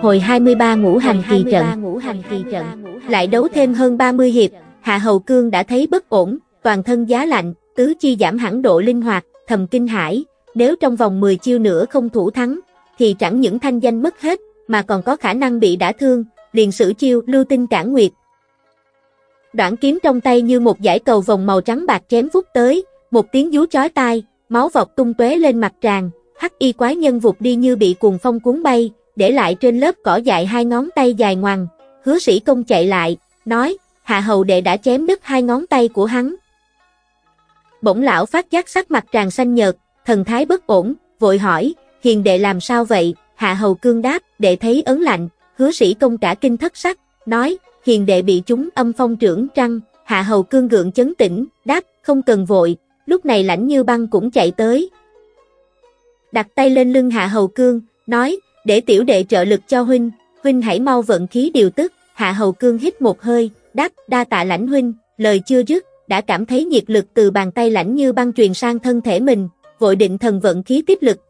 Hồi 23 ngũ hành kỳ trận, ngũ hành kỳ trận, lại đấu thêm hơn 30 hiệp, Hạ Hầu Cương đã thấy bất ổn, toàn thân giá lạnh, tứ chi giảm hẳn độ linh hoạt, thầm kinh hãi, nếu trong vòng 10 chiêu nữa không thủ thắng, thì chẳng những thanh danh mất hết, mà còn có khả năng bị đả thương, liền sử chiêu lưu tinh cản nguyệt. Đoạn kiếm trong tay như một dải cầu vòng màu trắng bạc chém vút tới, một tiếng vú chói tai, máu vọt tung tóe lên mặt tràng, hắc y quái nhân vụt đi như bị cuồng phong cuốn bay, để lại trên lớp cỏ dại hai ngón tay dài ngoằng. Hứa sĩ công chạy lại, nói, hạ hầu đệ đã chém đứt hai ngón tay của hắn. Bỗng lão phát giác sắc mặt tràn xanh nhợt, thần thái bất ổn, vội hỏi, hiền đệ làm sao vậy, hạ hầu cương đáp, đệ thấy ấn lạnh, hứa sĩ công cả kinh thất sắc, nói, hiền đệ bị chúng âm phong trưởng trăng, hạ hầu cương gượng chấn tĩnh, đáp, không cần vội, lúc này lãnh như băng cũng chạy tới. Đặt tay lên lưng hạ hầu cương, nói, để tiểu đệ trợ lực cho huynh, huynh hãy mau vận khí điều tức, hạ hầu cương hít một hơi, đáp, đa tạ lãnh huynh, lời chưa dứt, đã cảm thấy nhiệt lực từ bàn tay lãnh như băng truyền sang thân thể mình, vội định thần vận khí tiếp lực.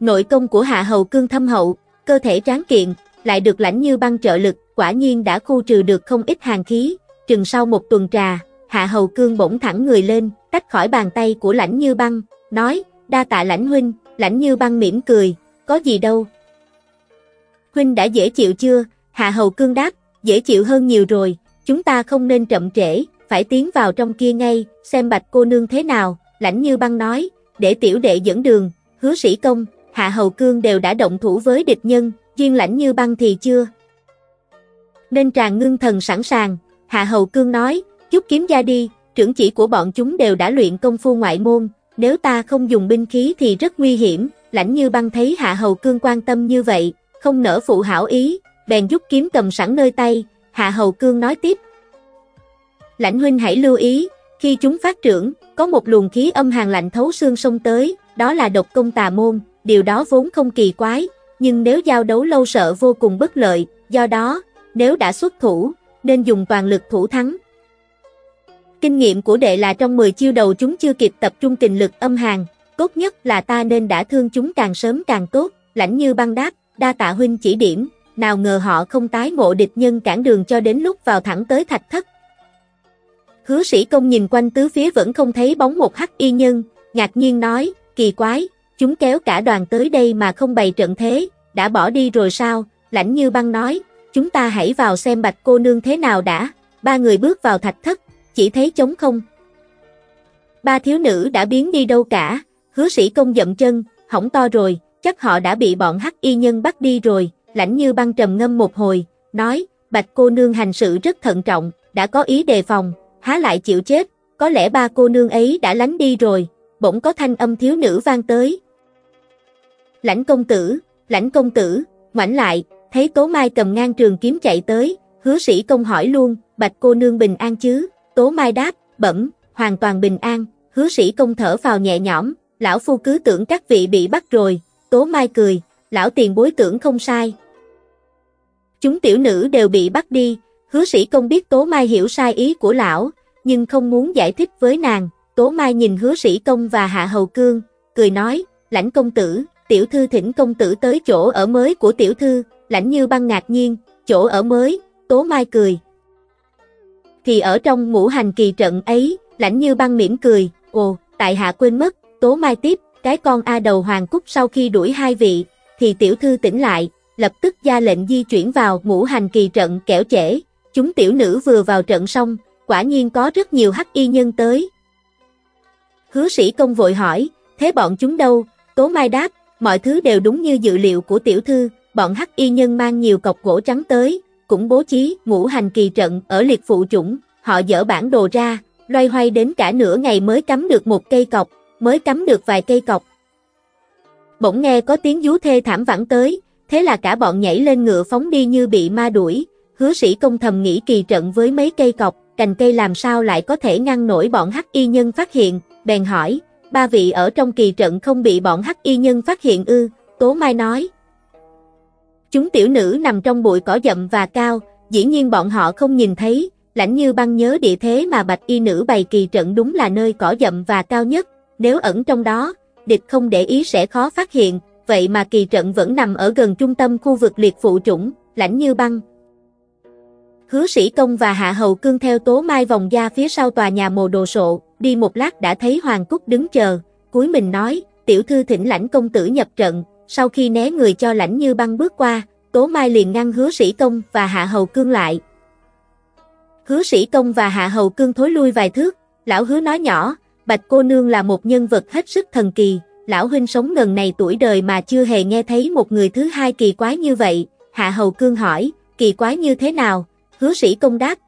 Nội công của hạ hầu cương thâm hậu, cơ thể tráng kiện, lại được lãnh như băng trợ lực, quả nhiên đã khu trừ được không ít hàng khí, chừng sau một tuần trà, hạ hầu cương bỗng thẳng người lên, tách khỏi bàn tay của lãnh như băng, nói, đa tạ lãnh huynh, lãnh như băng mỉm cười, có gì đâu. Huynh đã dễ chịu chưa? Hạ Hầu Cương đáp, dễ chịu hơn nhiều rồi, chúng ta không nên chậm trễ, phải tiến vào trong kia ngay, xem bạch cô nương thế nào, lãnh như băng nói, để tiểu đệ dẫn đường, hứa sĩ công, Hạ Hầu Cương đều đã động thủ với địch nhân, duyên lãnh như băng thì chưa. Nên tràn ngưng thần sẵn sàng, Hạ Hầu Cương nói, chút kiếm ra đi, trưởng chỉ của bọn chúng đều đã luyện công phu ngoại môn, nếu ta không dùng binh khí thì rất nguy hiểm, lãnh như băng thấy Hạ Hầu Cương quan tâm như vậy, không nỡ phụ hảo ý, bèn rút kiếm cầm sẵn nơi tay, Hạ Hầu Cương nói tiếp. Lãnh huynh hãy lưu ý, khi chúng phát trưởng, có một luồng khí âm hàn lạnh thấu xương sông tới, đó là độc công tà môn, điều đó vốn không kỳ quái, nhưng nếu giao đấu lâu sợ vô cùng bất lợi, do đó, nếu đã xuất thủ, nên dùng toàn lực thủ thắng. Kinh nghiệm của đệ là trong 10 chiêu đầu chúng chưa kịp tập trung kình lực âm hàn, Tốt nhất là ta nên đã thương chúng càng sớm càng tốt, lãnh như băng đáp, đa tạ huynh chỉ điểm, nào ngờ họ không tái ngộ địch nhân cản đường cho đến lúc vào thẳng tới thạch thất. Hứa sĩ công nhìn quanh tứ phía vẫn không thấy bóng một hắc y nhân, ngạc nhiên nói, kỳ quái, chúng kéo cả đoàn tới đây mà không bày trận thế, đã bỏ đi rồi sao, lãnh như băng nói, chúng ta hãy vào xem bạch cô nương thế nào đã, ba người bước vào thạch thất, chỉ thấy trống không. Ba thiếu nữ đã biến đi đâu cả, Hứa sĩ công dậm chân, hỏng to rồi, chắc họ đã bị bọn hắc y nhân bắt đi rồi, lãnh như băng trầm ngâm một hồi, nói, bạch cô nương hành sự rất thận trọng, đã có ý đề phòng, há lại chịu chết, có lẽ ba cô nương ấy đã lánh đi rồi, bỗng có thanh âm thiếu nữ vang tới. Lãnh công tử, lãnh công tử, ngoảnh lại, thấy Tố Mai cầm ngang trường kiếm chạy tới, hứa sĩ công hỏi luôn, bạch cô nương bình an chứ, Tố Mai đáp, bẩm, hoàn toàn bình an, hứa sĩ công thở vào nhẹ nhõm, lão phu cứ tưởng các vị bị bắt rồi, Tố Mai cười, lão tiền bối tưởng không sai. Chúng tiểu nữ đều bị bắt đi, hứa sĩ công biết Tố Mai hiểu sai ý của lão, nhưng không muốn giải thích với nàng, Tố Mai nhìn hứa sĩ công và hạ hầu cương, cười nói, lãnh công tử, tiểu thư thỉnh công tử tới chỗ ở mới của tiểu thư, lãnh như băng ngạc nhiên, chỗ ở mới, Tố Mai cười. Thì ở trong ngũ hành kỳ trận ấy, lãnh như băng mỉm cười, ồ, tại hạ quên mất, Tố Mai tiếp, cái con A đầu Hoàng Cúc sau khi đuổi hai vị, thì tiểu thư tỉnh lại, lập tức ra lệnh di chuyển vào ngũ hành kỳ trận kẻo trễ, chúng tiểu nữ vừa vào trận xong, quả nhiên có rất nhiều hắc y nhân tới. Hứa sĩ công vội hỏi, thế bọn chúng đâu? Tố Mai đáp, mọi thứ đều đúng như dự liệu của tiểu thư, bọn hắc y nhân mang nhiều cọc gỗ trắng tới, cũng bố trí ngũ hành kỳ trận ở liệt phụ chủng, họ dỡ bản đồ ra, loay hoay đến cả nửa ngày mới cắm được một cây cọc, mới cắm được vài cây cọc. Bỗng nghe có tiếng vú thê thảm vẳng tới, thế là cả bọn nhảy lên ngựa phóng đi như bị ma đuổi, hứa sĩ công thầm nghĩ kỳ trận với mấy cây cọc, cành cây làm sao lại có thể ngăn nổi bọn hắc y nhân phát hiện, bèn hỏi, ba vị ở trong kỳ trận không bị bọn hắc y nhân phát hiện ư, Tố Mai nói. Chúng tiểu nữ nằm trong bụi cỏ dậm và cao, dĩ nhiên bọn họ không nhìn thấy, lãnh như băng nhớ địa thế mà bạch y nữ bày kỳ trận đúng là nơi cỏ dậm và cao nhất, nếu ẩn trong đó, địch không để ý sẽ khó phát hiện, vậy mà kỳ trận vẫn nằm ở gần trung tâm khu vực liệt phụ trũng, lãnh như băng. Hứa sĩ công và hạ hầu cương theo tố mai vòng ra phía sau tòa nhà mồ đồ sộ, đi một lát đã thấy Hoàng Cúc đứng chờ, cuối mình nói, tiểu thư thỉnh lãnh công tử nhập trận, sau khi né người cho lãnh như băng bước qua, tố mai liền ngăn hứa sĩ công và hạ hầu cương lại. Hứa sĩ công và hạ hầu cương thối lui vài thước, lão hứa nói nhỏ, bạch cô nương là một nhân vật hết sức thần kỳ, lão huynh sống gần này tuổi đời mà chưa hề nghe thấy một người thứ hai kỳ quái như vậy, hạ hầu cương hỏi, kỳ quái như thế nào, hứa sĩ công đáp.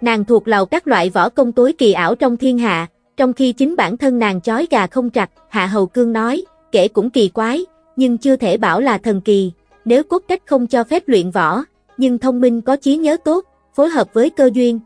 Nàng thuộc lầu các loại võ công tối kỳ ảo trong thiên hạ, trong khi chính bản thân nàng chói gà không trặc, hạ hầu cương nói, kể cũng kỳ quái, nhưng chưa thể bảo là thần kỳ, nếu cốt cách không cho phép luyện võ, nhưng thông minh có trí nhớ tốt, phối hợp với cơ duyên,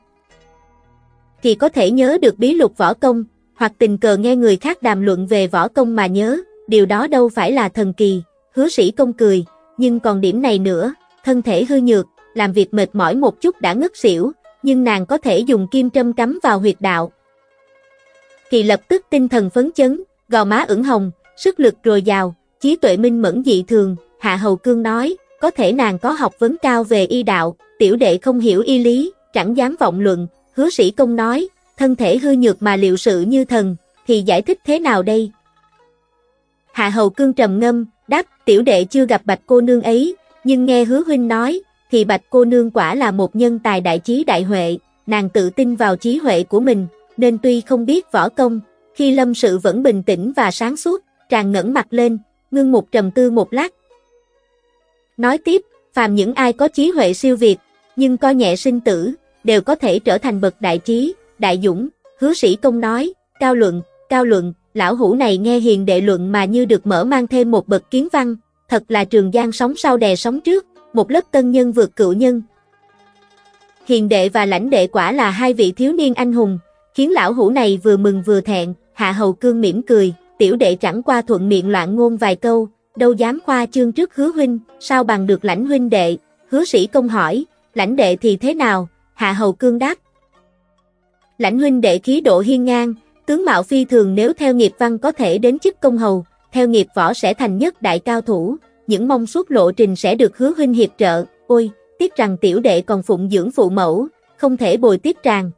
thì có thể nhớ được bí lục võ công, hoặc tình cờ nghe người khác đàm luận về võ công mà nhớ, điều đó đâu phải là thần kỳ, hứa sĩ công cười, nhưng còn điểm này nữa, thân thể hư nhược, làm việc mệt mỏi một chút đã ngất xỉu, nhưng nàng có thể dùng kim trâm cắm vào huyệt đạo. Thì lập tức tinh thần phấn chấn, gò má ửng hồng, sức lực rồi dào, trí tuệ minh mẫn dị thường, Hạ Hầu Cương nói, có thể nàng có học vấn cao về y đạo, tiểu đệ không hiểu y lý, chẳng dám vọng luận, hứa sĩ công nói, thân thể hư nhược mà liệu sự như thần, thì giải thích thế nào đây? Hạ Hầu Cương trầm ngâm, đáp, tiểu đệ chưa gặp bạch cô nương ấy, nhưng nghe hứa huynh nói, thì bạch cô nương quả là một nhân tài đại trí đại huệ, nàng tự tin vào trí huệ của mình, nên tuy không biết võ công, khi lâm sự vẫn bình tĩnh và sáng suốt, tràn ngẩn mặt lên, ngưng một trầm tư một lát. Nói tiếp, phàm những ai có trí huệ siêu việt, nhưng coi nhẹ sinh tử, đều có thể trở thành bậc đại trí, đại dũng, hứa sĩ công nói, cao luận, cao luận, lão hủ này nghe hiền đệ luận mà như được mở mang thêm một bậc kiến văn, thật là trường giang sóng sau đè sóng trước, một lớp tân nhân vượt cựu nhân. Hiền đệ và lãnh đệ quả là hai vị thiếu niên anh hùng, khiến lão hủ này vừa mừng vừa thẹn, hạ hầu cương mỉm cười, tiểu đệ chẳng qua thuận miệng loạn ngôn vài câu, đâu dám khoa chương trước hứa huynh, sao bằng được lãnh huynh đệ, hứa sĩ công hỏi, lãnh đệ thì thế nào, hạ hầu cương đáp. Lãnh huynh đệ khí độ hiên ngang, tướng mạo phi thường nếu theo nghiệp văn có thể đến chức công hầu, theo nghiệp võ sẽ thành nhất đại cao thủ, những mong suốt lộ trình sẽ được hứa huynh hiệp trợ, ôi, tiếc rằng tiểu đệ còn phụng dưỡng phụ mẫu, không thể bồi tiếp tràng.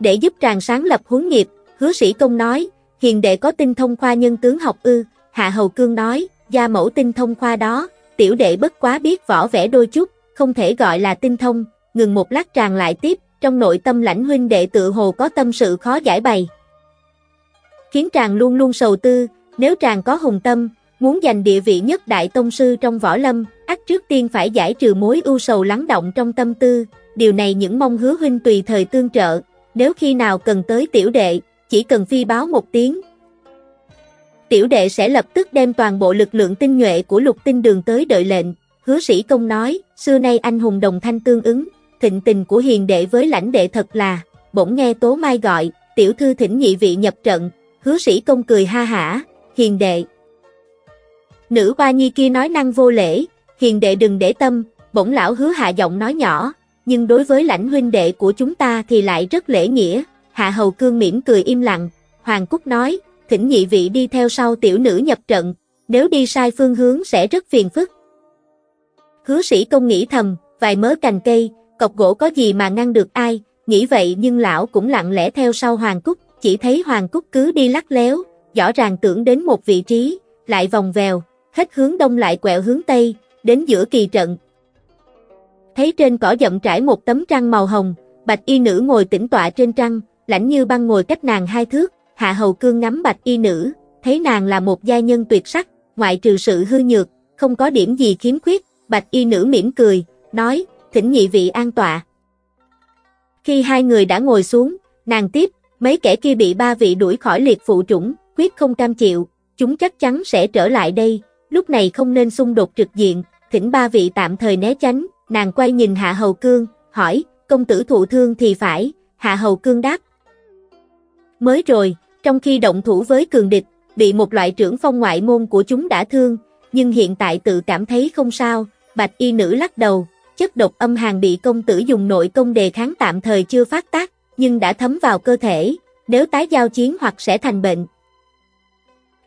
Để giúp tràng sáng lập huấn nghiệp, hứa sĩ công nói, hiền đệ có tinh thông khoa nhân tướng học ư, hạ hầu cương nói, gia mẫu tinh thông khoa đó, tiểu đệ bất quá biết võ vẽ đôi chút, không thể gọi là tinh thông, ngừng một lát tràng lại tiếp, trong nội tâm lãnh huynh đệ tự hồ có tâm sự khó giải bày. Khiến tràng luôn luôn sầu tư, nếu tràng có hùng tâm, muốn giành địa vị nhất đại tông sư trong võ lâm, ắt trước tiên phải giải trừ mối ưu sầu lắng động trong tâm tư, điều này những mong hứa huynh tùy thời tương trợ, nếu khi nào cần tới tiểu đệ, chỉ cần phi báo một tiếng. Tiểu đệ sẽ lập tức đem toàn bộ lực lượng tinh nhuệ của lục tinh đường tới đợi lệnh, hứa sĩ công nói, xưa nay anh hùng đồng thanh tương ứng, thịnh tình của hiền đệ với lãnh đệ thật là, bỗng nghe Tố Mai gọi, tiểu thư thỉnh nhị vị nhập trận, hứa sĩ công cười ha hả, hiền đệ. Nữ hoa nhi kia nói năng vô lễ, hiền đệ đừng để tâm, bỗng lão hứa hạ giọng nói nhỏ, nhưng đối với lãnh huynh đệ của chúng ta thì lại rất lễ nghĩa, hạ hầu cương mỉm cười im lặng, Hoàng Cúc nói, thỉnh nhị vị đi theo sau tiểu nữ nhập trận, nếu đi sai phương hướng sẽ rất phiền phức. Hứa sĩ công nghĩ thầm, vài mớ cành cây, cọc gỗ có gì mà ngăn được ai, nghĩ vậy nhưng lão cũng lặng lẽ theo sau Hoàng Cúc, chỉ thấy Hoàng Cúc cứ đi lắc léo, rõ ràng tưởng đến một vị trí, lại vòng vèo, hết hướng đông lại quẹo hướng tây, đến giữa kỳ trận. Thấy trên cỏ dậm trải một tấm trăng màu hồng, bạch y nữ ngồi tĩnh tọa trên trăng, lãnh như băng ngồi cách nàng hai thước, hạ hầu cương ngắm bạch y nữ, thấy nàng là một gia nhân tuyệt sắc, ngoại trừ sự hư nhược, không có điểm gì khiếm khuyết, bạch y nữ mỉm cười, nói, thỉnh nhị vị an tọa. Khi hai người đã ngồi xuống, nàng tiếp, mấy kẻ kia bị ba vị đuổi khỏi liệt phụ trũng, quyết không cam chịu, chúng chắc chắn sẽ trở lại đây, lúc này không nên xung đột trực diện, thỉnh ba vị tạm thời né tránh, nàng quay nhìn Hạ Hầu Cương, hỏi, công tử thụ thương thì phải, Hạ Hầu Cương đáp. Mới rồi, trong khi động thủ với cường địch, bị một loại trưởng phong ngoại môn của chúng đã thương, nhưng hiện tại tự cảm thấy không sao, bạch y nữ lắc đầu, chất độc âm hàn bị công tử dùng nội công đề kháng tạm thời chưa phát tác, nhưng đã thấm vào cơ thể, nếu tái giao chiến hoặc sẽ thành bệnh.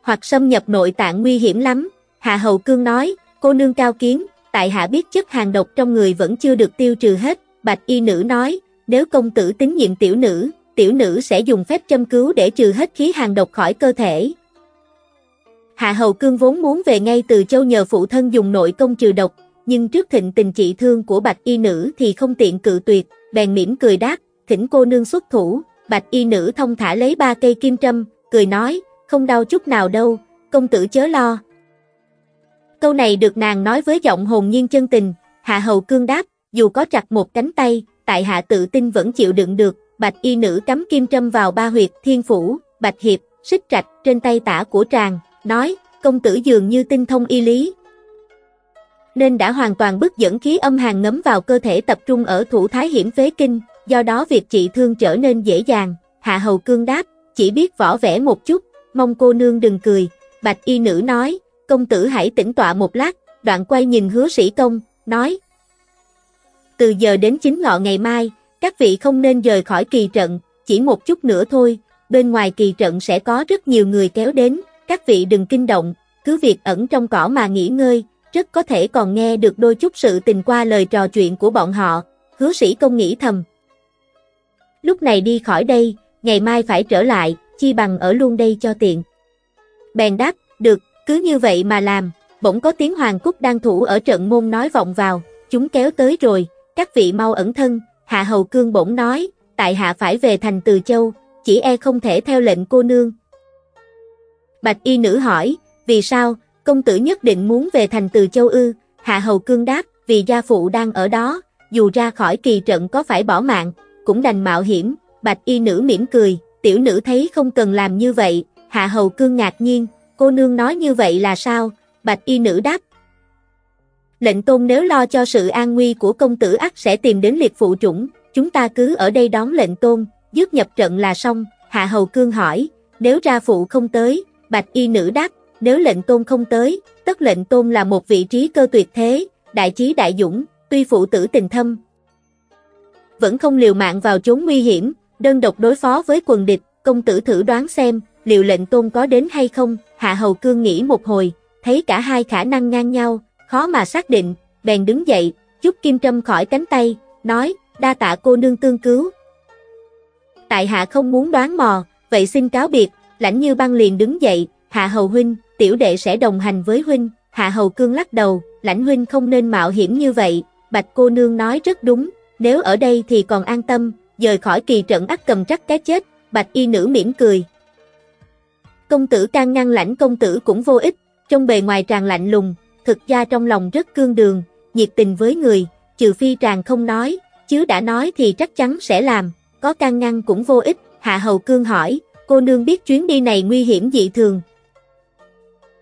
Hoặc xâm nhập nội tạng nguy hiểm lắm, Hạ Hầu Cương nói, cô nương cao kiến, tại hạ biết chất hàng độc trong người vẫn chưa được tiêu trừ hết, bạch y nữ nói, nếu công tử tín nhiệm tiểu nữ, tiểu nữ sẽ dùng phép châm cứu để trừ hết khí hàng độc khỏi cơ thể. Hạ Hầu Cương vốn muốn về ngay từ châu nhờ phụ thân dùng nội công trừ độc, nhưng trước thịnh tình trị thương của bạch y nữ thì không tiện cự tuyệt, bèn mỉm cười đáp, thỉnh cô nương xuất thủ, bạch y nữ thông thả lấy ba cây kim trâm, cười nói, không đau chút nào đâu, công tử chớ lo. Câu này được nàng nói với giọng hồn nhiên chân tình, hạ hầu cương đáp, dù có chặt một cánh tay, tại hạ tự tin vẫn chịu đựng được, bạch y nữ cắm kim trâm vào ba huyệt thiên phủ, bạch hiệp, xích trạch trên tay tả của tràng, nói, công tử dường như tinh thông y lý, nên đã hoàn toàn bức dẫn khí âm hàn ngấm vào cơ thể tập trung ở thủ thái hiểm phế kinh, do đó việc trị thương trở nên dễ dàng. Hạ Hầu Cương đáp, chỉ biết võ vẽ một chút, mong cô nương đừng cười. Bạch y nữ nói, công tử hãy tĩnh tọa một lát, đoạn quay nhìn hứa sĩ công, nói. Từ giờ đến chính ngọ ngày mai, các vị không nên rời khỏi kỳ trận, chỉ một chút nữa thôi, bên ngoài kỳ trận sẽ có rất nhiều người kéo đến, các vị đừng kinh động, cứ việc ẩn trong cỏ mà nghỉ ngơi, rất có thể còn nghe được đôi chút sự tình qua lời trò chuyện của bọn họ, hứa sĩ công nghĩ thầm. Lúc này đi khỏi đây, ngày mai phải trở lại, chi bằng ở luôn đây cho tiện. Bèn đáp, được, cứ như vậy mà làm, bỗng có tiếng Hoàng Cúc đang thủ ở trận môn nói vọng vào, chúng kéo tới rồi, các vị mau ẩn thân, Hạ Hầu Cương bỗng nói, tại hạ phải về thành Từ Châu, chỉ e không thể theo lệnh cô nương. Bạch y nữ hỏi, vì sao, công tử nhất định muốn về thành từ châu ư, Hạ Hầu Cương đáp, vì gia phụ đang ở đó, dù ra khỏi kỳ trận có phải bỏ mạng, cũng đành mạo hiểm, bạch y nữ mỉm cười, tiểu nữ thấy không cần làm như vậy, Hạ Hầu Cương ngạc nhiên, cô nương nói như vậy là sao, bạch y nữ đáp. Lệnh tôn nếu lo cho sự an nguy của công tử ắt sẽ tìm đến liệt phụ chủng, chúng ta cứ ở đây đón lệnh tôn, dứt nhập trận là xong, Hạ Hầu Cương hỏi, nếu ra phụ không tới, bạch y nữ đáp, nếu lệnh tôn không tới, tất lệnh tôn là một vị trí cơ tuyệt thế, đại trí đại dũng, tuy phụ tử tình thâm. Vẫn không liều mạng vào chốn nguy hiểm, đơn độc đối phó với quần địch, công tử thử đoán xem, liệu lệnh tôn có đến hay không, Hạ Hầu Cương nghĩ một hồi, thấy cả hai khả năng ngang nhau, khó mà xác định, bèn đứng dậy, chút kim trâm khỏi cánh tay, nói, đa tạ cô nương tương cứu. Tại hạ không muốn đoán mò, vậy xin cáo biệt, lãnh như băng liền đứng dậy, Hạ Hầu Huynh, tiểu đệ sẽ đồng hành với huynh, Hạ Hầu Cương lắc đầu, lãnh huynh không nên mạo hiểm như vậy, Bạch cô nương nói rất đúng, nếu ở đây thì còn an tâm, rời khỏi kỳ trận ắt cầm trắc cái chết, Bạch y nữ mỉm cười. Công tử can ngăn lãnh công tử cũng vô ích, trong bề ngoài tràn lạnh lùng, thực ra trong lòng rất cương đường, nhiệt tình với người, trừ phi tràn không nói, chứ đã nói thì chắc chắn sẽ làm, có can ngăn cũng vô ích, Hạ Hầu Cương hỏi, cô nương biết chuyến đi này nguy hiểm dị thường,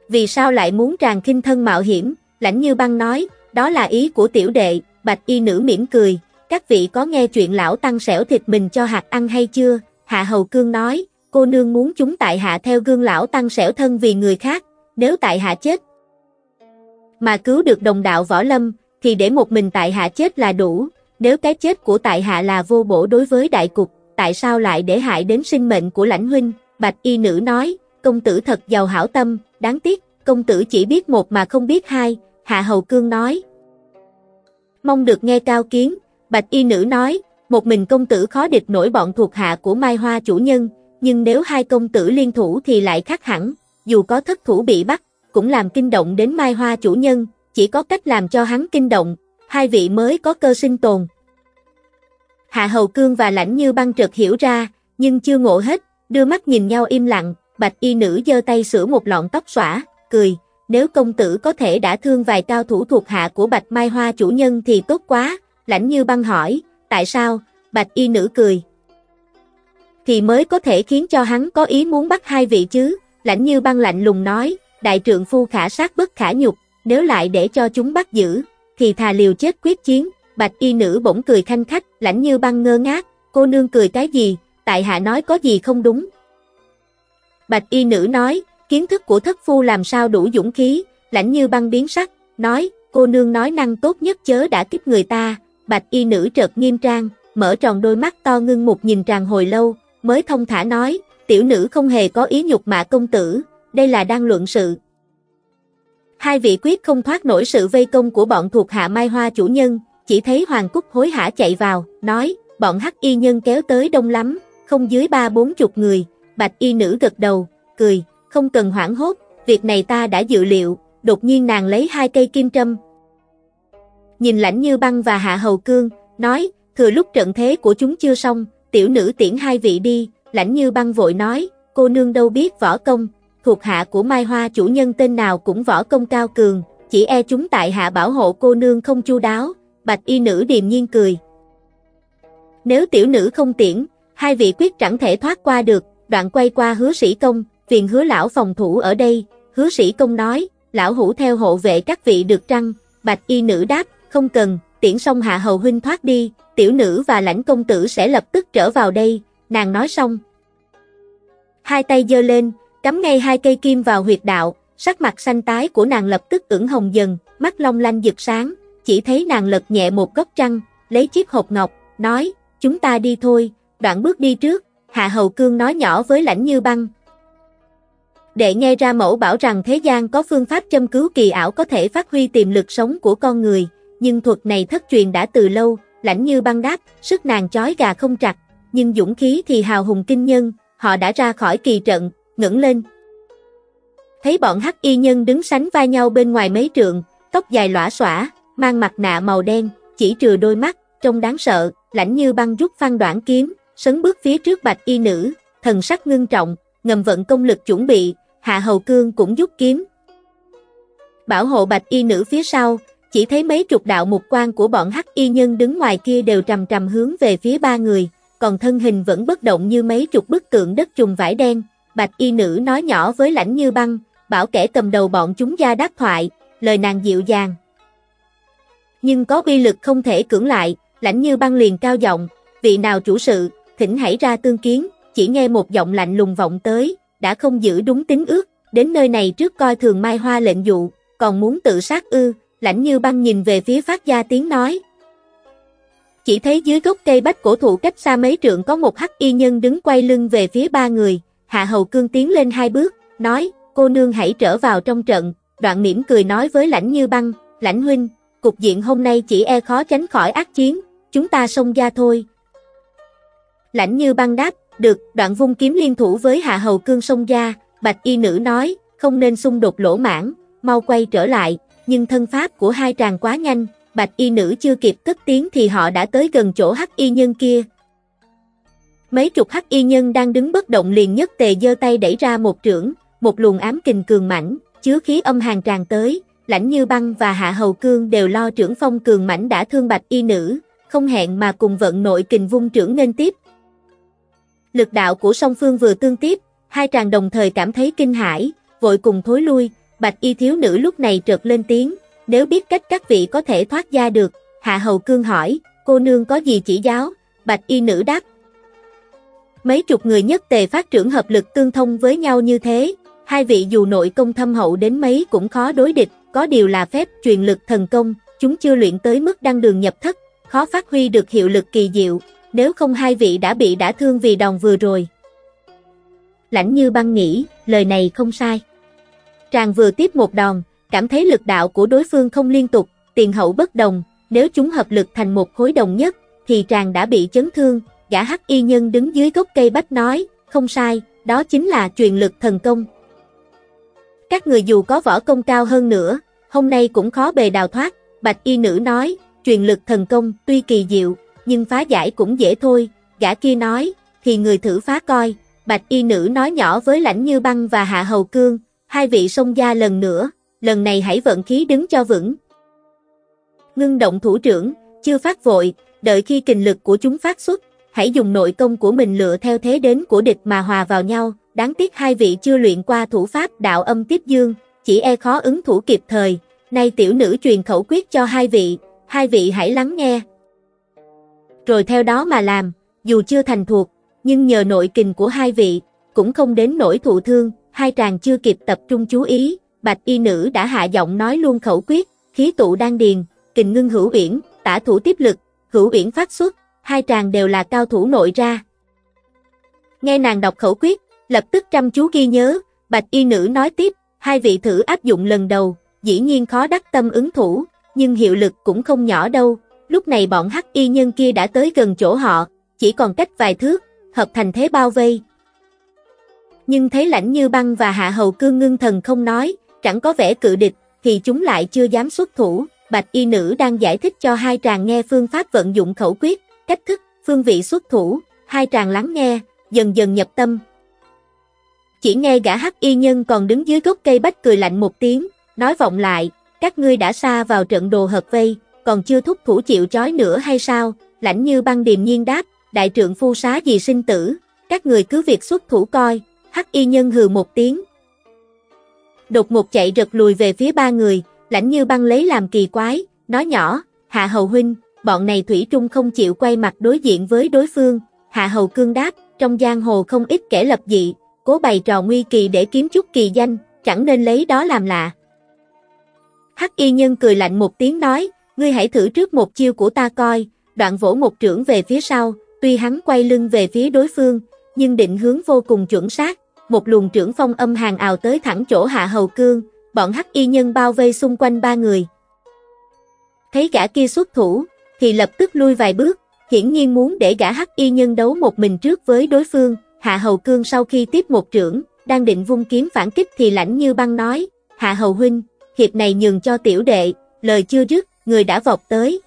vì sao lại muốn tràn kinh thân mạo hiểm, lãnh như băng nói, đó là ý của tiểu đệ, bạch y nữ mỉm cười, các vị có nghe chuyện lão tăng sẻo thịt mình cho hạt ăn hay chưa, hạ hầu cương nói, cô nương muốn chúng tại hạ theo gương lão tăng sẻo thân vì người khác, nếu tại hạ chết, mà cứu được đồng đạo võ lâm, thì để một mình tại hạ chết là đủ, nếu cái chết của tại hạ là vô bổ đối với đại cục, tại sao lại để hại đến sinh mệnh của lãnh huynh, bạch y nữ nói, công tử thật giàu hảo tâm, đáng tiếc, công tử chỉ biết một mà không biết hai, Hạ Hầu Cương nói. Mong được nghe cao kiến, Bạch Y Nữ nói, một mình công tử khó địch nổi bọn thuộc hạ của Mai Hoa chủ nhân, nhưng nếu hai công tử liên thủ thì lại khác hẳn, dù có thất thủ bị bắt, cũng làm kinh động đến Mai Hoa chủ nhân, chỉ có cách làm cho hắn kinh động, hai vị mới có cơ sinh tồn. Hạ Hầu Cương và Lãnh Như băng trượt hiểu ra, nhưng chưa ngộ hết, đưa mắt nhìn nhau im lặng, bạch y nữ giơ tay sửa một lọn tóc xõa, cười, nếu công tử có thể đã thương vài cao thủ thuộc hạ của bạch mai hoa chủ nhân thì tốt quá, lãnh như băng hỏi, tại sao, bạch y nữ cười. Thì mới có thể khiến cho hắn có ý muốn bắt hai vị chứ, lãnh như băng lạnh lùng nói, đại trượng phu khả sát bất khả nhục, nếu lại để cho chúng bắt giữ, thì thà liều chết quyết chiến, bạch y nữ bỗng cười khanh khách, lãnh như băng ngơ ngác, cô nương cười cái gì, tại hạ nói có gì không đúng. Bạch y nữ nói, kiến thức của thất phu làm sao đủ dũng khí, lãnh như băng biến sắc, nói, cô nương nói năng tốt nhất chớ đã kích người ta, bạch y nữ trợt nghiêm trang, mở tròn đôi mắt to ngưng một nhìn tràn hồi lâu, mới thông thả nói, tiểu nữ không hề có ý nhục mạ công tử, đây là đang luận sự. Hai vị quyết không thoát nổi sự vây công của bọn thuộc hạ Mai Hoa chủ nhân, chỉ thấy Hoàng Cúc hối hả chạy vào, nói, bọn hắc y nhân kéo tới đông lắm, không dưới ba bốn chục người, bạch y nữ gật đầu, cười, không cần hoảng hốt, việc này ta đã dự liệu, đột nhiên nàng lấy hai cây kim trâm. Nhìn lãnh như băng và hạ hầu cương, nói, thừa lúc trận thế của chúng chưa xong, tiểu nữ tiễn hai vị đi, lãnh như băng vội nói, cô nương đâu biết võ công, thuộc hạ của Mai Hoa chủ nhân tên nào cũng võ công cao cường, chỉ e chúng tại hạ bảo hộ cô nương không chu đáo, bạch y nữ điềm nhiên cười. Nếu tiểu nữ không tiễn, hai vị quyết chẳng thể thoát qua được, đoạn quay qua hứa sĩ công, phiền hứa lão phòng thủ ở đây, hứa sĩ công nói, lão hủ theo hộ vệ các vị được trăng, bạch y nữ đáp, không cần, tiễn xong hạ hầu huynh thoát đi, tiểu nữ và lãnh công tử sẽ lập tức trở vào đây, nàng nói xong. Hai tay giơ lên, cắm ngay hai cây kim vào huyệt đạo, sắc mặt xanh tái của nàng lập tức ửng hồng dần, mắt long lanh rực sáng, chỉ thấy nàng lật nhẹ một góc trăng, lấy chiếc hộp ngọc, nói, chúng ta đi thôi, đoạn bước đi trước, Hạ Hầu Cương nói nhỏ với lãnh như băng. Đệ nghe ra mẫu bảo rằng thế gian có phương pháp châm cứu kỳ ảo có thể phát huy tiềm lực sống của con người, nhưng thuật này thất truyền đã từ lâu, lãnh như băng đáp, sức nàng chói gà không trặc, nhưng dũng khí thì hào hùng kinh nhân, họ đã ra khỏi kỳ trận, ngẩng lên. Thấy bọn hắc y nhân đứng sánh vai nhau bên ngoài mấy trượng, tóc dài lõa xõa, mang mặt nạ màu đen, chỉ trừ đôi mắt, trông đáng sợ, lãnh như băng rút phăng đoạn kiếm, sấn bước phía trước bạch y nữ, thần sắc ngưng trọng, ngầm vận công lực chuẩn bị, hạ hầu cương cũng rút kiếm. Bảo hộ bạch y nữ phía sau, chỉ thấy mấy chục đạo mục quan của bọn hắc y nhân đứng ngoài kia đều trầm trầm hướng về phía ba người, còn thân hình vẫn bất động như mấy chục bức tượng đất trùng vải đen, bạch y nữ nói nhỏ với lãnh như băng, bảo kẻ cầm đầu bọn chúng ra đáp thoại, lời nàng dịu dàng. Nhưng có uy lực không thể cưỡng lại, lãnh như băng liền cao giọng, vị nào chủ sự, thỉnh hãy ra tương kiến, chỉ nghe một giọng lạnh lùng vọng tới, đã không giữ đúng tính ước, đến nơi này trước coi thường Mai Hoa lệnh dụ, còn muốn tự sát ư, lãnh như băng nhìn về phía phát gia tiếng nói. Chỉ thấy dưới gốc cây bách cổ thụ cách xa mấy trượng có một hắc y nhân đứng quay lưng về phía ba người, hạ hầu cương tiến lên hai bước, nói, cô nương hãy trở vào trong trận, đoạn mỉm cười nói với lãnh như băng, lãnh huynh, cục diện hôm nay chỉ e khó tránh khỏi ác chiến, chúng ta xông ra thôi, Lãnh như băng đáp, được, đoạn vung kiếm liên thủ với hạ hầu cương sông gia, bạch y nữ nói, không nên xung đột lỗ mãn, mau quay trở lại, nhưng thân pháp của hai tràng quá nhanh, bạch y nữ chưa kịp cất tiếng thì họ đã tới gần chỗ hắc y nhân kia. Mấy chục hắc y nhân đang đứng bất động liền nhất tề giơ tay đẩy ra một trưởng, một luồng ám kình cường mãnh, chứa khí âm hàng tràn tới, lãnh như băng và hạ hầu cương đều lo trưởng phong cường mãnh đã thương bạch y nữ, không hẹn mà cùng vận nội kình vung trưởng nên tiếp, Lực đạo của song phương vừa tương tiếp, hai tràng đồng thời cảm thấy kinh hãi, vội cùng thối lui, bạch y thiếu nữ lúc này trợt lên tiếng, nếu biết cách các vị có thể thoát ra được, hạ hầu cương hỏi, cô nương có gì chỉ giáo, bạch y nữ đáp. Mấy chục người nhất tề phát trưởng hợp lực tương thông với nhau như thế, hai vị dù nội công thâm hậu đến mấy cũng khó đối địch, có điều là phép truyền lực thần công, chúng chưa luyện tới mức đăng đường nhập thất, khó phát huy được hiệu lực kỳ diệu, nếu không hai vị đã bị đã thương vì đòn vừa rồi. Lãnh như băng nghĩ, lời này không sai. Tràng vừa tiếp một đòn, cảm thấy lực đạo của đối phương không liên tục, tiền hậu bất đồng, nếu chúng hợp lực thành một khối đồng nhất, thì tràng đã bị chấn thương, gã hắc y nhân đứng dưới gốc cây bách nói, không sai, đó chính là truyền lực thần công. Các người dù có võ công cao hơn nữa, hôm nay cũng khó bề đào thoát, bạch y nữ nói, truyền lực thần công tuy kỳ diệu, nhưng phá giải cũng dễ thôi, gã kia nói, thì người thử phá coi, bạch y nữ nói nhỏ với lãnh như băng và hạ hầu cương, hai vị sông gia lần nữa, lần này hãy vận khí đứng cho vững. Ngưng động thủ trưởng, chưa phát vội, đợi khi kình lực của chúng phát xuất, hãy dùng nội công của mình lựa theo thế đến của địch mà hòa vào nhau, đáng tiếc hai vị chưa luyện qua thủ pháp đạo âm tiếp dương, chỉ e khó ứng thủ kịp thời, nay tiểu nữ truyền khẩu quyết cho hai vị, hai vị hãy lắng nghe. Rồi theo đó mà làm, dù chưa thành thuộc, nhưng nhờ nội kình của hai vị, cũng không đến nỗi thụ thương, hai tràng chưa kịp tập trung chú ý, bạch y nữ đã hạ giọng nói luôn khẩu quyết, khí tụ đan điền, kình ngưng hữu biển tả thủ tiếp lực, hữu biển phát xuất, hai tràng đều là cao thủ nội ra. Nghe nàng đọc khẩu quyết, lập tức chăm chú ghi nhớ, bạch y nữ nói tiếp, hai vị thử áp dụng lần đầu, dĩ nhiên khó đắc tâm ứng thủ, nhưng hiệu lực cũng không nhỏ đâu. Lúc này bọn hắc y nhân kia đã tới gần chỗ họ, chỉ còn cách vài thước, hợp thành thế bao vây. Nhưng thấy lãnh như băng và hạ hầu cương ngưng thần không nói, chẳng có vẻ cự địch, thì chúng lại chưa dám xuất thủ. Bạch y nữ đang giải thích cho hai tràng nghe phương pháp vận dụng khẩu quyết, cách thức, phương vị xuất thủ, hai tràng lắng nghe, dần dần nhập tâm. Chỉ nghe gã hắc y nhân còn đứng dưới gốc cây bách cười lạnh một tiếng, nói vọng lại, các ngươi đã xa vào trận đồ hợp vây, còn chưa thúc thủ chịu trói nữa hay sao, lãnh như băng điềm nhiên đáp, đại trượng phu xá gì sinh tử, các người cứ việc xuất thủ coi, hắc y nhân hừ một tiếng. Đột một chạy rật lùi về phía ba người, lãnh như băng lấy làm kỳ quái, nói nhỏ, hạ hầu huynh, bọn này thủy trung không chịu quay mặt đối diện với đối phương, hạ hầu cương đáp, trong giang hồ không ít kẻ lập dị, cố bày trò nguy kỳ để kiếm chút kỳ danh, chẳng nên lấy đó làm lạ. Hắc y nhân cười lạnh một tiếng nói, ngươi hãy thử trước một chiêu của ta coi, đoạn vỗ một trưởng về phía sau, tuy hắn quay lưng về phía đối phương, nhưng định hướng vô cùng chuẩn xác, một luồng trưởng phong âm hàng ào tới thẳng chỗ hạ hầu cương, bọn hắc y nhân bao vây xung quanh ba người. Thấy gã kia xuất thủ, thì lập tức lui vài bước, hiển nhiên muốn để gã hắc y nhân đấu một mình trước với đối phương, hạ hầu cương sau khi tiếp một trưởng, đang định vung kiếm phản kích thì lãnh như băng nói, hạ hầu huynh, hiệp này nhường cho tiểu đệ, lời chưa dứt, người đã vọt tới.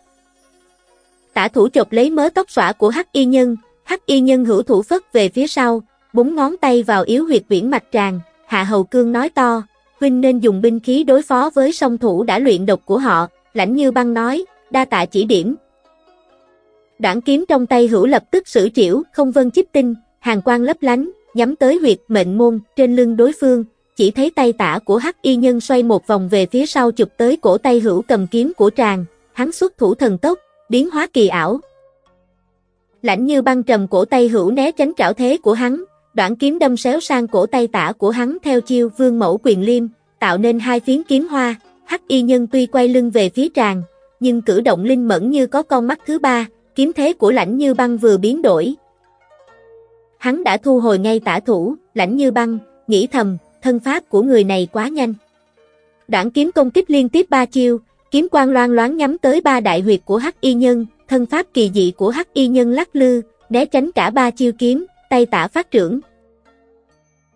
Tả thủ chộp lấy mớ tóc xõa của hắc y nhân, hắc y nhân hữu thủ phất về phía sau, búng ngón tay vào yếu huyệt biển mạch tràng, hạ hầu cương nói to, huynh nên dùng binh khí đối phó với song thủ đã luyện độc của họ, lãnh như băng nói, đa tạ chỉ điểm. Đoạn kiếm trong tay hữu lập tức sử triểu, không vân chích tinh, hàng quang lấp lánh, nhắm tới huyệt mệnh môn trên lưng đối phương, chỉ thấy tay tả của hắc y nhân xoay một vòng về phía sau chụp tới cổ tay hữu cầm kiếm của tràng, hắn xuất thủ thần tốc, biến hóa kỳ ảo. Lãnh như băng trầm cổ tay hữu né tránh trảo thế của hắn, đoạn kiếm đâm xéo sang cổ tay tả của hắn theo chiêu vương mẫu quyền liêm, tạo nên hai phiến kiếm hoa, hắc y nhân tuy quay lưng về phía tràng, nhưng cử động linh mẫn như có con mắt thứ ba, kiếm thế của lãnh như băng vừa biến đổi. Hắn đã thu hồi ngay tả thủ, lãnh như băng, nghĩ thầm, thân pháp của người này quá nhanh. Đoạn kiếm công kích liên tiếp ba chiêu, kiếm quang loan loáng nhắm tới ba đại huyệt của hắc y nhân, thân pháp kỳ dị của hắc y nhân lắc lư, né tránh cả ba chiêu kiếm, tay tả phát trưởng.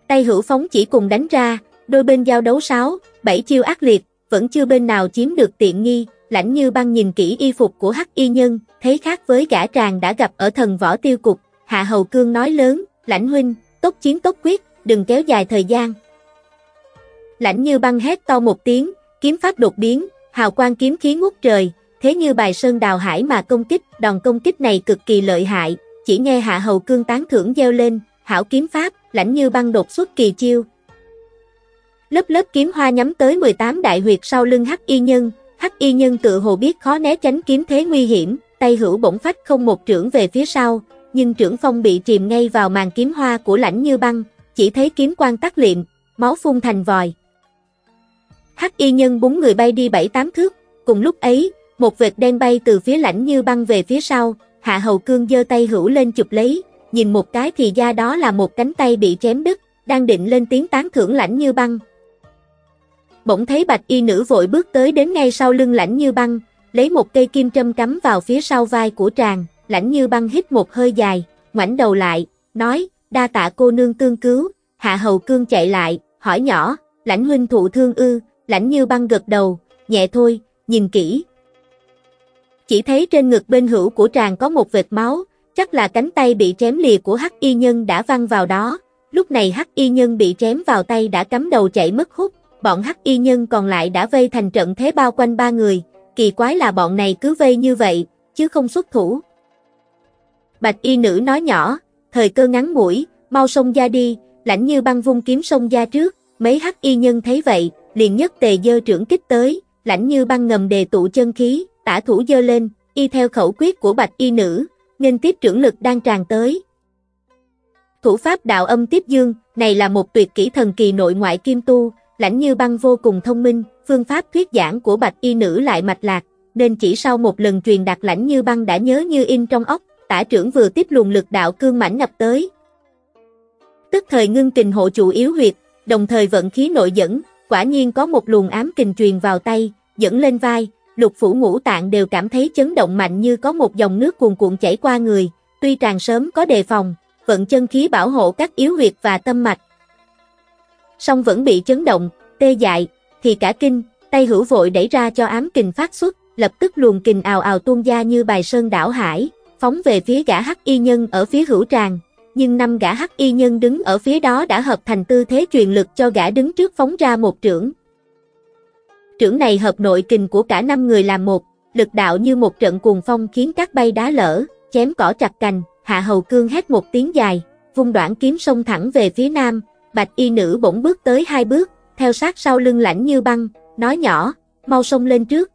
Tay hữu phóng chỉ cùng đánh ra, đôi bên giao đấu sáu, bảy chiêu ác liệt, vẫn chưa bên nào chiếm được tiện nghi, lãnh như băng nhìn kỹ y phục của hắc y nhân, thấy khác với gã tràng đã gặp ở thần võ tiêu cục, hạ hầu cương nói lớn, lãnh huynh, tốc chiến tốc quyết, đừng kéo dài thời gian. Lãnh như băng hét to một tiếng, kiếm pháp đột biến, hào quang kiếm khí ngút trời, thế như bài sơn đào hải mà công kích, đòn công kích này cực kỳ lợi hại, chỉ nghe hạ hầu cương tán thưởng gieo lên, hảo kiếm pháp, lãnh như băng đột xuất kỳ chiêu. Lớp lớp kiếm hoa nhắm tới 18 đại huyệt sau lưng hắc y nhân, hắc y nhân tự hồ biết khó né tránh kiếm thế nguy hiểm, tay hữu bổng phách không một trưởng về phía sau, nhưng trưởng phong bị chìm ngay vào màn kiếm hoa của lãnh như băng, chỉ thấy kiếm quang tắt liệm, máu phun thành vòi. Hắc y nhân bốn người bay đi bảy tám thước, cùng lúc ấy, một vệt đen bay từ phía lãnh như băng về phía sau, hạ hầu cương giơ tay hữu lên chụp lấy, nhìn một cái thì ra đó là một cánh tay bị chém đứt, đang định lên tiếng tán thưởng lãnh như băng. Bỗng thấy bạch y nữ vội bước tới đến ngay sau lưng lãnh như băng, lấy một cây kim châm cắm vào phía sau vai của tràng, lãnh như băng hít một hơi dài, ngoảnh đầu lại, nói, đa tạ cô nương tương cứu, hạ hầu cương chạy lại, hỏi nhỏ, lãnh huynh thụ thương ư, lãnh như băng gật đầu, nhẹ thôi, nhìn kỹ. Chỉ thấy trên ngực bên hữu của tràng có một vệt máu, chắc là cánh tay bị chém lìa của hắc y nhân đã văng vào đó, lúc này hắc y nhân bị chém vào tay đã cắm đầu chạy mất hút, bọn hắc y nhân còn lại đã vây thành trận thế bao quanh ba người, kỳ quái là bọn này cứ vây như vậy, chứ không xuất thủ. Bạch y nữ nói nhỏ, thời cơ ngắn ngủi, mau xông ra đi, lãnh như băng vung kiếm xông ra trước, mấy hắc y nhân thấy vậy, liền nhất tề dơ trưởng kích tới, lãnh như băng ngầm đề tụ chân khí, tả thủ dơ lên, y theo khẩu quyết của bạch y nữ, nên tiếp trưởng lực đang tràn tới. Thủ pháp đạo âm tiếp dương, này là một tuyệt kỹ thần kỳ nội ngoại kim tu, lãnh như băng vô cùng thông minh, phương pháp thuyết giảng của bạch y nữ lại mạch lạc, nên chỉ sau một lần truyền đạt lãnh như băng đã nhớ như in trong óc, tả trưởng vừa tiếp luồng lực đạo cương mãnh nhập tới. Tức thời ngưng kình hộ chủ yếu huyệt, đồng thời vận khí nội dẫn, quả nhiên có một luồng ám kình truyền vào tay, dẫn lên vai, lục phủ ngũ tạng đều cảm thấy chấn động mạnh như có một dòng nước cuồn cuộn chảy qua người, tuy tràn sớm có đề phòng, vận chân khí bảo hộ các yếu huyệt và tâm mạch. Song vẫn bị chấn động, tê dại, thì cả kinh, tay hữu vội đẩy ra cho ám kình phát xuất, lập tức luồng kình ào ào tuôn ra như bài sơn đảo hải, phóng về phía gã hắc y nhân ở phía hữu tràng, nhưng năm gã hắc y nhân đứng ở phía đó đã hợp thành tư thế truyền lực cho gã đứng trước phóng ra một trưởng. Trưởng này hợp nội kình của cả năm người làm một, lực đạo như một trận cuồng phong khiến các bay đá lở, chém cỏ chặt cành, hạ hầu cương hét một tiếng dài, vung đoạn kiếm sông thẳng về phía nam, bạch y nữ bỗng bước tới hai bước, theo sát sau lưng lãnh như băng, nói nhỏ, mau sông lên trước.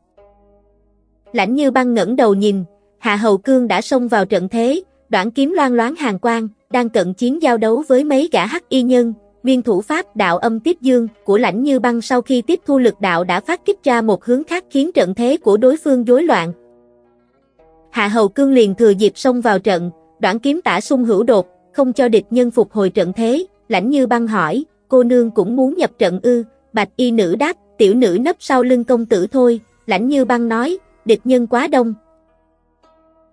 Lãnh như băng ngẩng đầu nhìn, hạ hầu cương đã xông vào trận thế, đoạn kiếm loan loáng hàng quang, đang cận chiến giao đấu với mấy gã hắc y nhân, viên thủ pháp đạo âm tiếp dương của lãnh như băng sau khi tiếp thu lực đạo đã phát kích ra một hướng khác khiến trận thế của đối phương rối loạn. Hạ hầu cương liền thừa dịp xông vào trận, đoạn kiếm tả xung hữu đột, không cho địch nhân phục hồi trận thế, lãnh như băng hỏi, cô nương cũng muốn nhập trận ư, bạch y nữ đáp, tiểu nữ nấp sau lưng công tử thôi, lãnh như băng nói, địch nhân quá đông.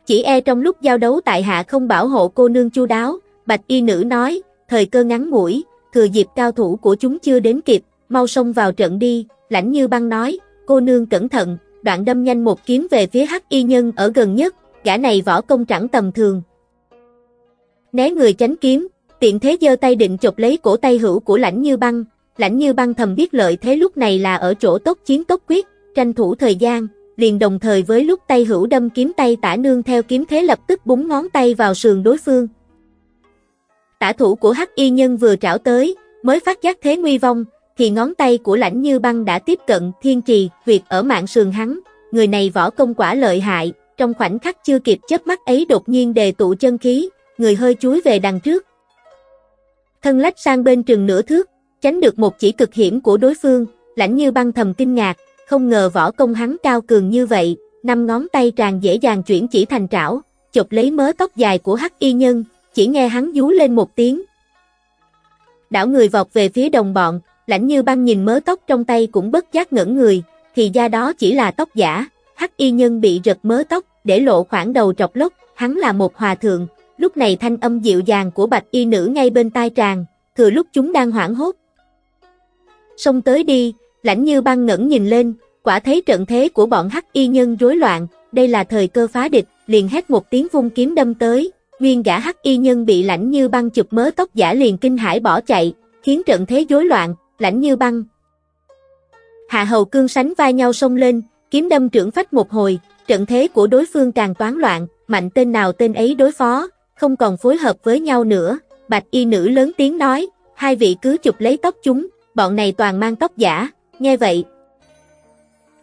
Chỉ e trong lúc giao đấu tại hạ không bảo hộ cô nương chu đáo, bạch y nữ nói, thời cơ ngắn ngủi, thừa dịp cao thủ của chúng chưa đến kịp, mau xông vào trận đi, lãnh như băng nói, cô nương cẩn thận, đoạn đâm nhanh một kiếm về phía hắc y nhân ở gần nhất, gã này võ công chẳng tầm thường. Né người tránh kiếm, tiện thế giơ tay định chụp lấy cổ tay hữu của lãnh như băng, lãnh như băng thầm biết lợi thế lúc này là ở chỗ tốc chiến tốc quyết, tranh thủ thời gian, liền đồng thời với lúc tay hữu đâm kiếm tay tả nương theo kiếm thế lập tức búng ngón tay vào sườn đối phương. Tả thủ của hắc y nhân vừa trảo tới, mới phát giác thế nguy vong, thì ngón tay của lãnh như băng đã tiếp cận thiên trì, huyệt ở mạng sườn hắn, người này võ công quả lợi hại, trong khoảnh khắc chưa kịp chớp mắt ấy đột nhiên đề tụ chân khí, người hơi chuối về đằng trước. Thân lách sang bên trường nửa thước, tránh được một chỉ cực hiểm của đối phương, lãnh như băng thầm kinh ngạc, không ngờ võ công hắn cao cường như vậy, năm ngón tay tràn dễ dàng chuyển chỉ thành trảo, chụp lấy mớ tóc dài của hắc y nhân, chỉ nghe hắn dú lên một tiếng. Đảo người vọt về phía đồng bọn, lãnh như băng nhìn mớ tóc trong tay cũng bất giác ngẩn người, thì ra đó chỉ là tóc giả, hắc y nhân bị rật mớ tóc, để lộ khoảng đầu trọc lốc, hắn là một hòa thượng, lúc này thanh âm dịu dàng của bạch y nữ ngay bên tai tràng, thừa lúc chúng đang hoảng hốt. Xông tới đi, lãnh như băng ngẩn nhìn lên, quả thấy trận thế của bọn hắc y nhân rối loạn, đây là thời cơ phá địch, liền hét một tiếng vung kiếm đâm tới, nguyên gã hắc y nhân bị lãnh như băng chụp mớ tóc giả liền kinh hãi bỏ chạy, khiến trận thế rối loạn, lãnh như băng. Hạ hầu cương sánh vai nhau xông lên, kiếm đâm trưởng phách một hồi, trận thế của đối phương càng toán loạn, mạnh tên nào tên ấy đối phó, không còn phối hợp với nhau nữa, bạch y nữ lớn tiếng nói, hai vị cứ chụp lấy tóc chúng, bọn này toàn mang tóc giả, nghe vậy.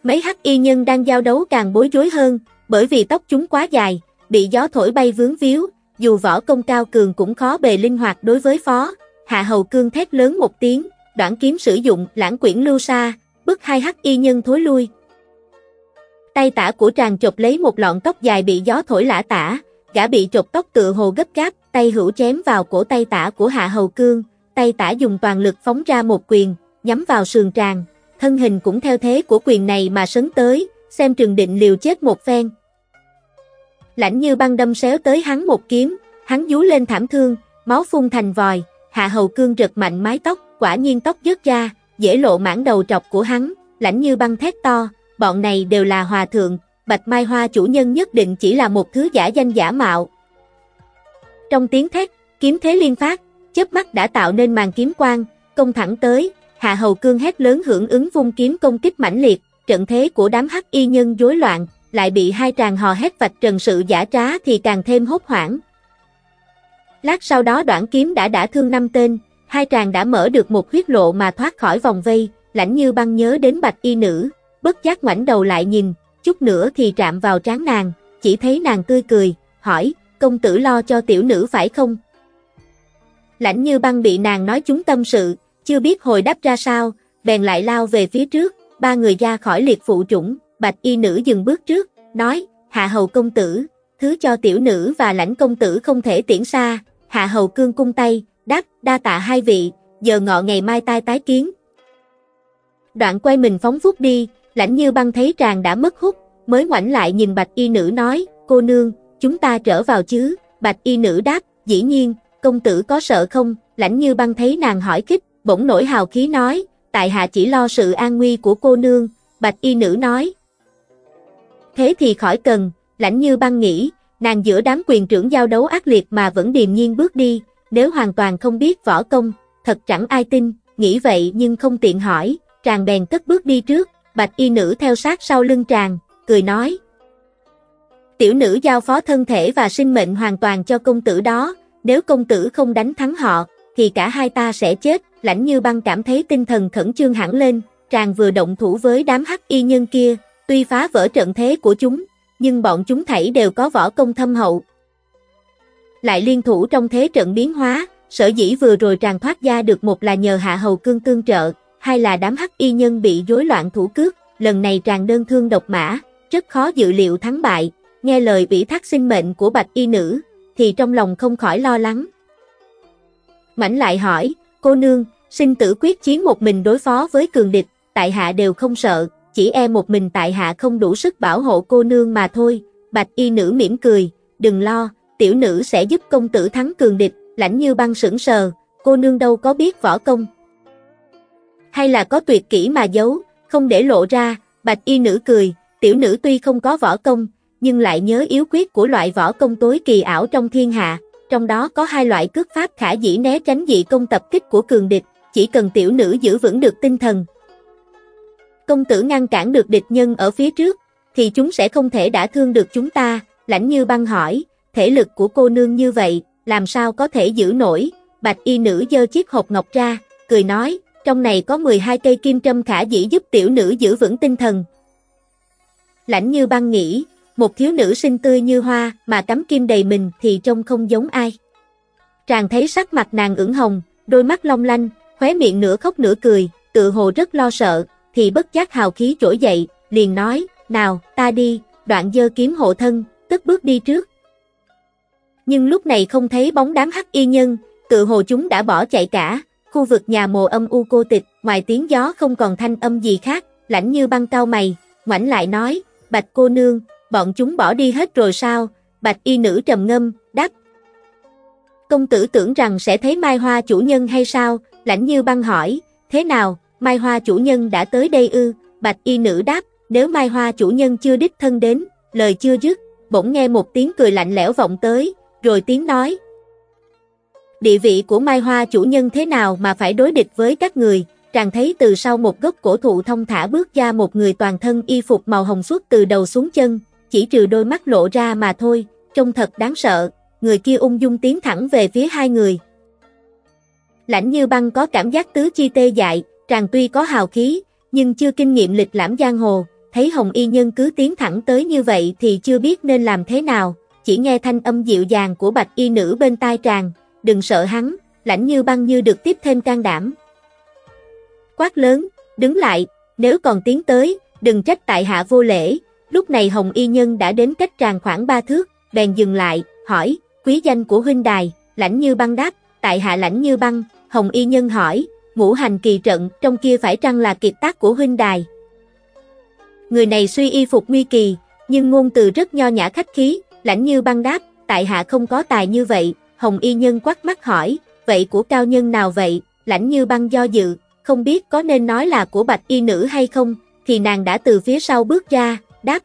Mấy hắc y nhân đang giao đấu càng bối rối hơn, bởi vì tóc chúng quá dài, bị gió thổi bay vướng víu, dù võ công cao cường cũng khó bề linh hoạt đối với phó. Hạ hầu cương thét lớn một tiếng, đoạn kiếm sử dụng lãng quyển lưu xa, bức hai hắc y nhân thối lui. Tay tả của tràng chộp lấy một lọn tóc dài bị gió thổi lã tả, gã bị chộp tóc tự hồ gấp gáp, tay hữu chém vào cổ tay tả của Hạ Hầu Cương, tay tả dùng toàn lực phóng ra một quyền, nhắm vào sườn tràng, thân hình cũng theo thế của quyền này mà sấn tới, xem trường định liều chết một phen. Lãnh như băng đâm xéo tới hắn một kiếm, hắn dú lên thảm thương, máu phun thành vòi, Hạ Hầu Cương rực mạnh mái tóc, quả nhiên tóc rớt ra, dễ lộ mảng đầu trọc của hắn, lãnh như băng thét to, bọn này đều là hòa thượng, Bạch Mai Hoa chủ nhân nhất định chỉ là một thứ giả danh giả mạo. Trong tiếng thét, kiếm thế liên phát, chớp mắt đã tạo nên màn kiếm quang, công thẳng tới, Hạ Hầu Cương hét lớn hưởng ứng vung kiếm công kích mãnh liệt, trận thế của đám hắc y nhân rối loạn, lại bị hai tràng hò hét vạch trần sự giả trá thì càng thêm hốt hoảng. Lát sau đó đoạn kiếm đã đã thương năm tên, hai tràng đã mở được một huyết lộ mà thoát khỏi vòng vây, lãnh như băng nhớ đến bạch y nữ, bất giác ngoảnh đầu lại nhìn, chút nữa thì chạm vào trán nàng, chỉ thấy nàng tươi cười, hỏi, công tử lo cho tiểu nữ phải không? Lãnh như băng bị nàng nói chúng tâm sự, chưa biết hồi đáp ra sao, bèn lại lao về phía trước, ba người ra khỏi liệt phụ chủng, bạch y nữ dừng bước trước, nói, hạ hầu công tử, thứ cho tiểu nữ và lãnh công tử không thể tiễn xa, hạ hầu cương cung tay, đáp, đa tạ hai vị, giờ ngọ ngày mai tai tái kiến. Đoạn quay mình phóng phút đi, lãnh như băng thấy tràng đã mất hút, mới ngoảnh lại nhìn bạch y nữ nói, cô nương, chúng ta trở vào chứ, bạch y nữ đáp, dĩ nhiên, công tử có sợ không, lãnh như băng thấy nàng hỏi kích, bỗng nổi hào khí nói, tại hạ chỉ lo sự an nguy của cô nương, bạch y nữ nói. Thế thì khỏi cần, lãnh như băng nghĩ, nàng giữa đám quyền trưởng giao đấu ác liệt mà vẫn điềm nhiên bước đi, nếu hoàn toàn không biết võ công, thật chẳng ai tin, nghĩ vậy nhưng không tiện hỏi, tràng bèn cất bước đi trước, bạch y nữ theo sát sau lưng tràng, cười nói. Tiểu nữ giao phó thân thể và sinh mệnh hoàn toàn cho công tử đó, nếu công tử không đánh thắng họ, thì cả hai ta sẽ chết, lãnh như băng cảm thấy tinh thần khẩn trương hẳn lên, tràng vừa động thủ với đám hắc y nhân kia, tuy phá vỡ trận thế của chúng, nhưng bọn chúng thảy đều có võ công thâm hậu. Lại liên thủ trong thế trận biến hóa, sở dĩ vừa rồi tràng thoát ra được một là nhờ hạ hầu cương tương trợ, hai là đám hắc y nhân bị rối loạn thủ cước, lần này tràng đơn thương độc mã, rất khó dự liệu thắng bại, nghe lời ủy thác sinh mệnh của bạch y nữ, thì trong lòng không khỏi lo lắng. Mảnh lại hỏi, cô nương, sinh tử quyết chiến một mình đối phó với cường địch, tại hạ đều không sợ, chỉ e một mình tại hạ không đủ sức bảo hộ cô nương mà thôi, bạch y nữ mỉm cười, đừng lo, tiểu nữ sẽ giúp công tử thắng cường địch, lãnh như băng sững sờ, cô nương đâu có biết võ công. Hay là có tuyệt kỹ mà giấu, không để lộ ra, bạch y nữ cười, tiểu nữ tuy không có võ công, nhưng lại nhớ yếu quyết của loại võ công tối kỳ ảo trong thiên hạ, trong đó có hai loại cước pháp khả dĩ né tránh dị công tập kích của cường địch, chỉ cần tiểu nữ giữ vững được tinh thần. Công tử ngăn cản được địch nhân ở phía trước, thì chúng sẽ không thể đả thương được chúng ta, lãnh như băng hỏi, thể lực của cô nương như vậy, làm sao có thể giữ nổi, bạch y nữ dơ chiếc hộp ngọc ra, cười nói, trong này có 12 cây kim trâm khả dĩ giúp tiểu nữ giữ vững tinh thần. Lãnh như băng nghĩ, một thiếu nữ xinh tươi như hoa mà cắm kim đầy mình thì trông không giống ai. Tràng thấy sắc mặt nàng ửng hồng, đôi mắt long lanh, khóe miệng nửa khóc nửa cười, tự hồ rất lo sợ, thì bất giác hào khí trỗi dậy, liền nói, nào, ta đi, đoạn dơ kiếm hộ thân, tức bước đi trước. Nhưng lúc này không thấy bóng đám hắc y nhân, tự hồ chúng đã bỏ chạy cả, khu vực nhà mồ âm u cô tịch, ngoài tiếng gió không còn thanh âm gì khác, lãnh như băng cao mày, ngoảnh lại nói, bạch cô nương, bọn chúng bỏ đi hết rồi sao, bạch y nữ trầm ngâm, đáp. Công tử tưởng rằng sẽ thấy Mai Hoa chủ nhân hay sao, lãnh như băng hỏi, thế nào, Mai Hoa chủ nhân đã tới đây ư, bạch y nữ đáp, nếu Mai Hoa chủ nhân chưa đích thân đến, lời chưa dứt, bỗng nghe một tiếng cười lạnh lẽo vọng tới, rồi tiếng nói. Địa vị của Mai Hoa chủ nhân thế nào mà phải đối địch với các người, tràng thấy từ sau một gốc cổ thụ thông thả bước ra một người toàn thân y phục màu hồng suốt từ đầu xuống chân, chỉ trừ đôi mắt lộ ra mà thôi, trông thật đáng sợ, người kia ung dung tiến thẳng về phía hai người. Lãnh như băng có cảm giác tứ chi tê dại, tràng tuy có hào khí, nhưng chưa kinh nghiệm lịch lãm giang hồ, thấy hồng y nhân cứ tiến thẳng tới như vậy thì chưa biết nên làm thế nào, chỉ nghe thanh âm dịu dàng của bạch y nữ bên tai tràng, đừng sợ hắn, lãnh như băng như được tiếp thêm can đảm. Quát lớn, đứng lại, nếu còn tiến tới, đừng trách tại hạ vô lễ, lúc này hồng y nhân đã đến cách tràng khoảng ba thước, bèn dừng lại, hỏi, quý danh của huynh đài, lãnh như băng đáp, tại hạ lãnh như băng, hồng y nhân hỏi, ngũ hành kỳ trận, trong kia phải chăng là kiệt tác của huynh đài. Người này suy y phục nguy kỳ, nhưng ngôn từ rất nho nhã khách khí, lãnh như băng đáp, tại hạ không có tài như vậy, Hồng Y Nhân quát mắt hỏi, vậy của cao nhân nào vậy, lãnh như băng do dự, không biết có nên nói là của bạch y nữ hay không, thì nàng đã từ phía sau bước ra, đáp.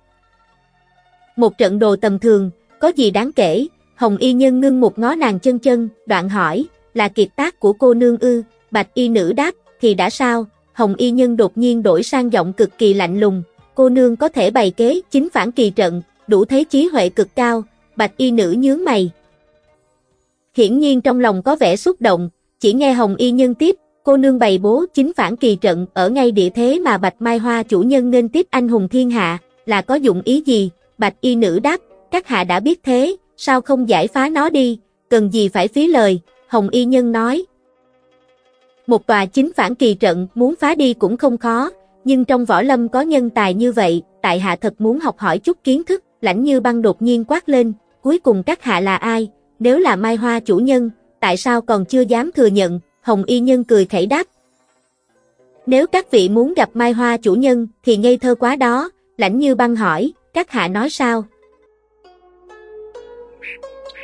Một trận đồ tầm thường, có gì đáng kể, Hồng Y Nhân ngưng một ngó nàng chân chân, đoạn hỏi, là kiệt tác của cô nương ư, bạch y nữ đáp, thì đã sao, Hồng Y Nhân đột nhiên đổi sang giọng cực kỳ lạnh lùng, cô nương có thể bày kế chính phản kỳ trận, đủ thấy trí huệ cực cao, bạch y nữ nhướng mày. Hiển nhiên trong lòng có vẻ xúc động, chỉ nghe Hồng Y Nhân tiếp, cô nương bày bố chính phản kỳ trận ở ngay địa thế mà Bạch Mai Hoa chủ nhân nên tiếp anh hùng thiên hạ, là có dụng ý gì? Bạch Y nữ đáp, các hạ đã biết thế, sao không giải phá nó đi, cần gì phải phí lời, Hồng Y Nhân nói. Một tòa chính phản kỳ trận muốn phá đi cũng không khó, nhưng trong võ lâm có nhân tài như vậy, tại hạ thật muốn học hỏi chút kiến thức, lãnh như băng đột nhiên quát lên, cuối cùng các hạ là ai, nếu là Mai Hoa chủ nhân, tại sao còn chưa dám thừa nhận, Hồng Y Nhân cười khẩy đáp. Nếu các vị muốn gặp Mai Hoa chủ nhân, thì ngây thơ quá đó, lãnh như băng hỏi, các hạ nói sao?